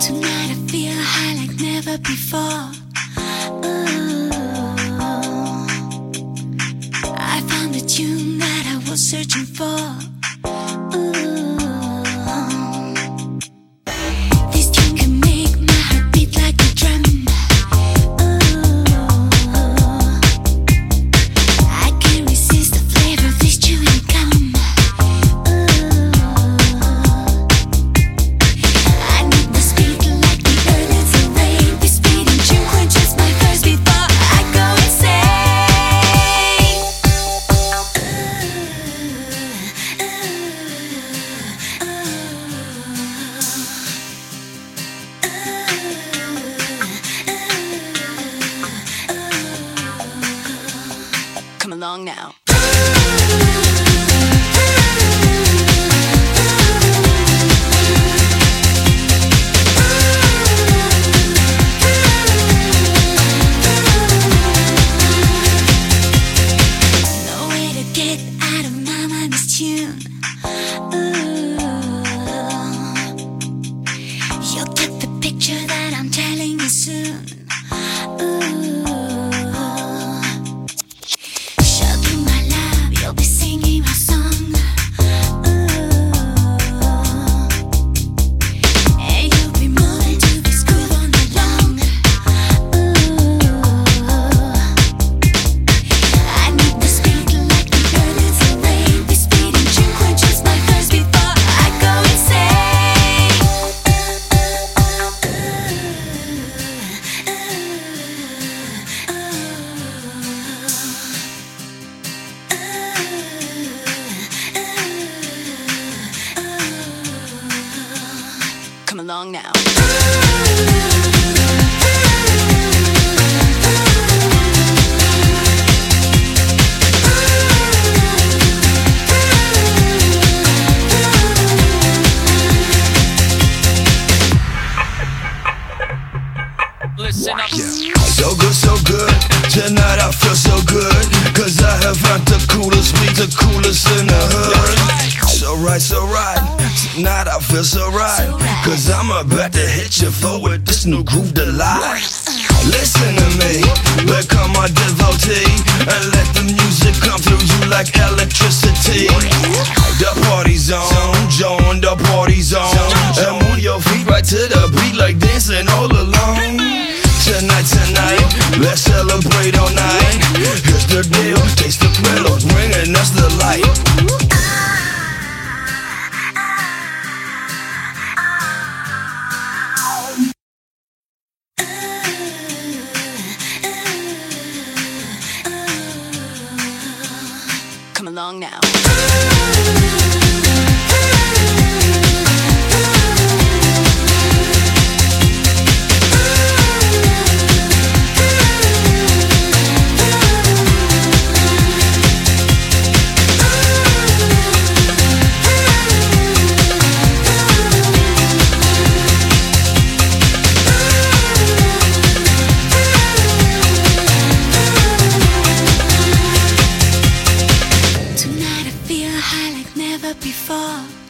Tonight I feel high like never before. Ooh. I found the tune that I was searching for. Along now. No way to get out of my mind this tune. Insane. Come along now. Listen up. So good, so good. Tonight I feel so good. Cause I have found the coolest weed, the coolest in the hood. So right, so right. Tonight I feel so right. Cause I'm about to hit you forward this new groove delight. Listen to me, become my devotee. And let the music come through you like electricity. The party's on, join the party's on. And move your feet right to the beat like dancing all alone. Tonight, tonight, let's celebrate all night. Here's the deal, taste the thrill, bringing us the light. Come along now. Before.